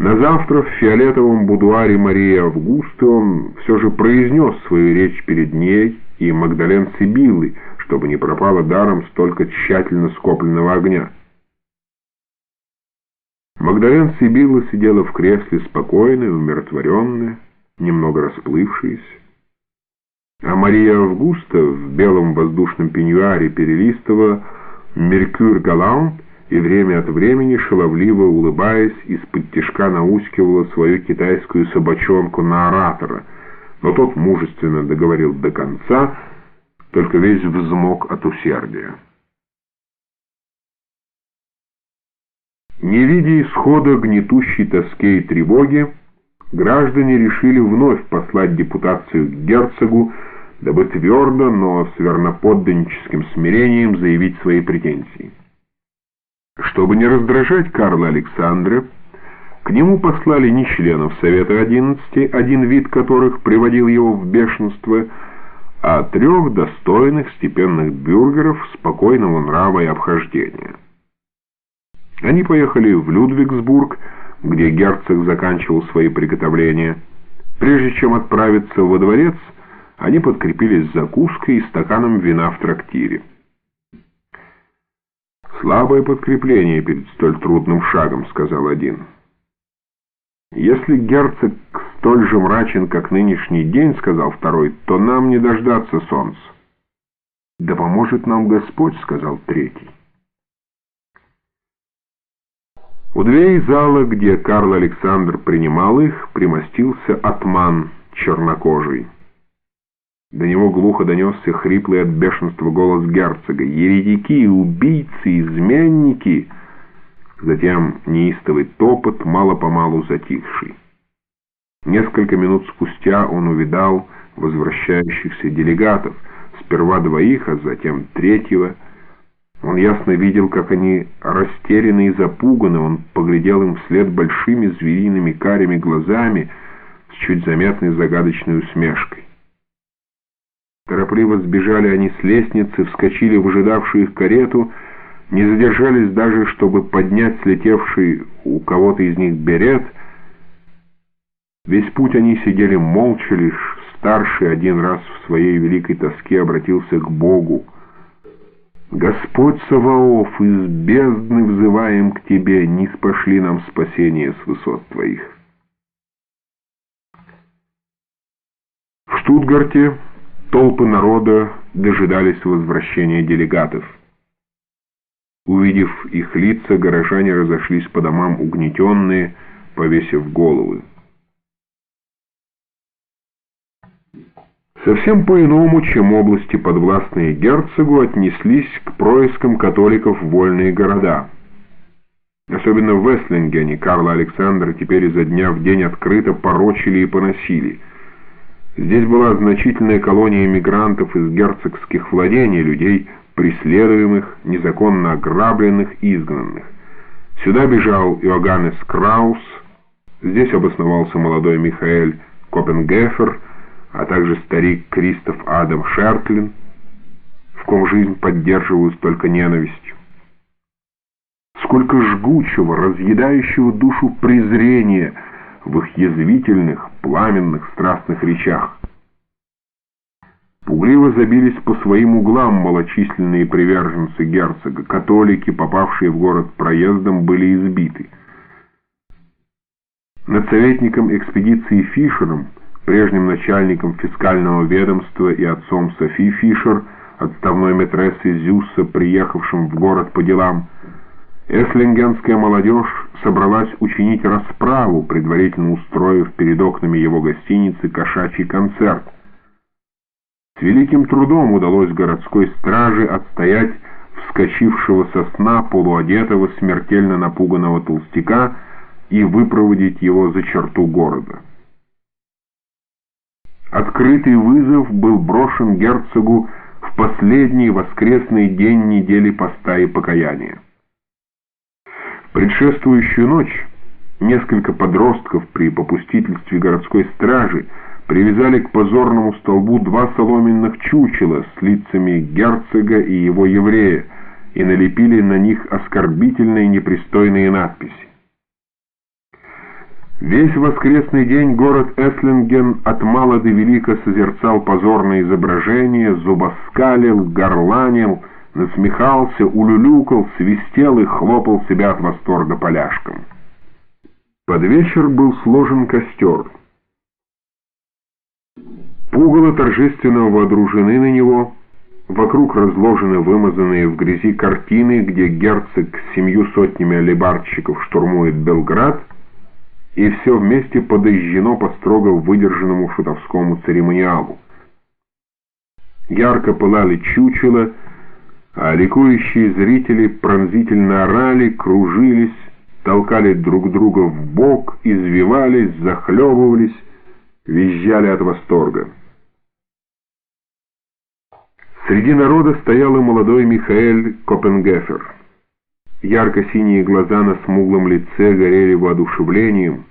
На завтра в фиолетовом будуаре Марии Августы он все же произнес свою речь перед ней и Магдален Сибиллы, чтобы не пропало даром столько тщательно скопленного огня. Магдален Сибилла сидела в кресле спокойная, умиротворенная, немного расплывшаяся. А Мария Августа в белом воздушном пеньюаре перелистывала «Меркюр Галант» и время от времени, шаловливо улыбаясь, из-под тишка наускивала свою китайскую собачонку на оратора, но тот мужественно договорил до конца, только весь взмок от усердия. Не видя исхода гнетущей тоски и тревоги, граждане решили вновь послать депутацию к герцогу, дабы твердо, но с верноподданническим смирением заявить свои претензии. Чтобы не раздражать Карла Александра, к нему послали не членов Совета 11, один вид которых приводил его в бешенство, а трех достойных степенных бюргеров спокойного нрава и обхождения. Они поехали в Людвигсбург, где герцог заканчивал свои приготовления. Прежде чем отправиться во дворец, они подкрепились закуской и стаканом вина в трактире. «Слабое подкрепление перед столь трудным шагом», — сказал один. «Если герцог столь же мрачен, как нынешний день», — сказал второй, — «то нам не дождаться солнца». «Да поможет нам Господь», — сказал третий. У дверей зала, где Карл Александр принимал их, примостился атман чернокожий. До него глухо донесся хриплый от бешенства голос герцога. «Еретики, убийцы, изменники!» Затем неистовый топот, мало-помалу затихший. Несколько минут спустя он увидал возвращающихся делегатов, сперва двоих, а затем третьего. Он ясно видел, как они растеряны и запуганы, он поглядел им вслед большими звериными карими глазами с чуть заметной загадочной усмешкой. Торопливо сбежали они с лестницы, вскочили в ожидавшую их карету, не задержались даже, чтобы поднять слетевший у кого-то из них берет. Весь путь они сидели молча, лишь старший один раз в своей великой тоске обратился к Богу. «Господь Саваоф, из бездны взываем к Тебе, не спошли нам спасение с высот Твоих». В Штутгарте Толпы народа дожидались возвращения делегатов. Увидев их лица, горожане разошлись по домам угнетенные, повесив головы. Совсем по-иному, чем области, подвластные герцогу, отнеслись к проискам католиков вольные города. Особенно в Вестлингене Карла Александра теперь изо дня в день открыто порочили и поносили – Здесь была значительная колония мигрантов из герцогских владений, людей, преследуемых, незаконно ограбленных и изгнанных. Сюда бежал Иоганнес Краус, здесь обосновался молодой Михаэль Копенгефер, а также старик Кристоф Адам Шертлин, в ком жизнь поддерживают только ненавистью. Сколько жгучего, разъедающего душу презрения – в их язвительных, пламенных, страстных речах. Пугливо забились по своим углам малочисленные приверженцы герцога. Католики, попавшие в город проездом, были избиты. Над советником экспедиции Фишером, прежним начальником фискального ведомства и отцом Софи Фишер, отставной метрессой Зюса, приехавшим в город по делам, Эслингенская молодежь собралась учинить расправу, предварительно устроив перед окнами его гостиницы кошачий концерт. С великим трудом удалось городской страже отстоять вскочившего со сна полуодетого смертельно напуганного толстяка и выпроводить его за черту города. Открытый вызов был брошен герцогу в последний воскресный день недели поста и покаяния. Предшествующую ночь несколько подростков при попустительстве городской стражи привязали к позорному столбу два соломенных чучела с лицами герцога и его еврея и налепили на них оскорбительные непристойные надписи. Весь воскресный день город Эслинген от мала до велика созерцал позорное изображение, зубоскалил, горланил, насмехался, улюлюкал, свистел и хлопал себя от восторга поляшком. Под вечер был сложен костер. Пугало торжественно водружены на него, вокруг разложены вымазанные в грязи картины, где герцог с семью сотнями алибардщиков штурмует Белград — и все вместе подожжено по строго выдержанному шутовскому церемониалу. Ярко пылали чучела, а ликующие зрители пронзительно орали, кружились, толкали друг друга в бок, извивались, захлебывались, визжали от восторга. Среди народа стоял и молодой Михаэль Копенгефер. Ярко-синие глаза на смуглом лице горели воодушевлением.